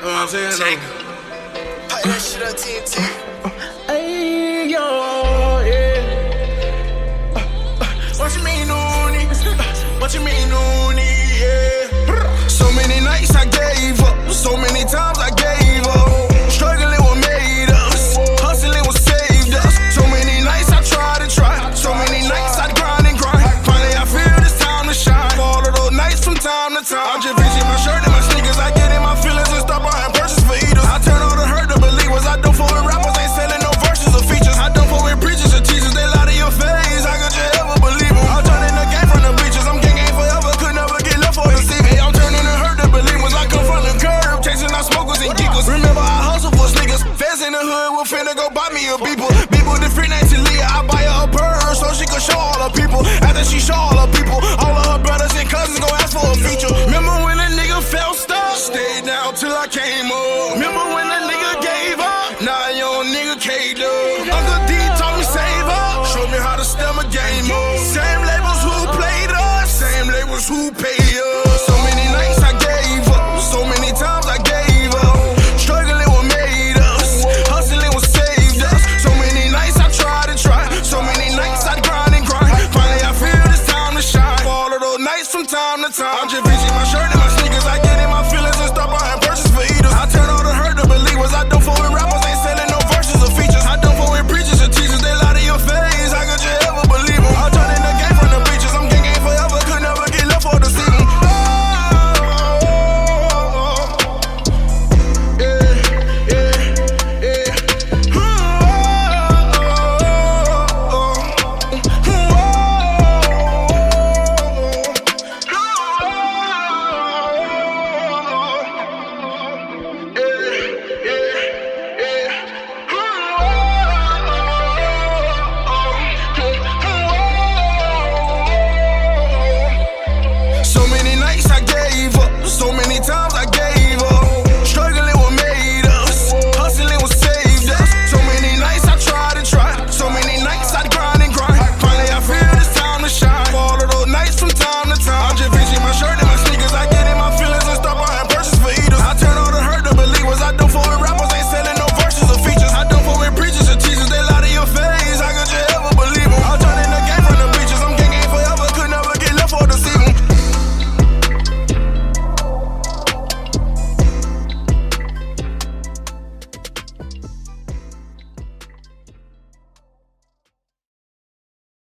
You know what I'm saying? Pipe that shit up TNT. Hey, yo, yeah. What you mean, Noonie? What you mean, Noonie? Yeah. So many nights I gave up. So many times I gave up. Struggling made us. Hustling what saved us. So many nights I tried and tried. So many nights I grind and grind. Finally I feel it's time to shine. All of those nights from time to time. Will finna go buy me a people. People the free Nancy Leah. I buy her a purse so she can show all her people. After she show all her people, all of her brothers and cousins go ask for a feature. Remember when a nigga fell stuck? Stayed down till I came up. Remember when a nigga gave up? Now young nigga caved up. Uncle D taught me save up. Showed me how to stem a game up. Nights from time to time. I'm just fixing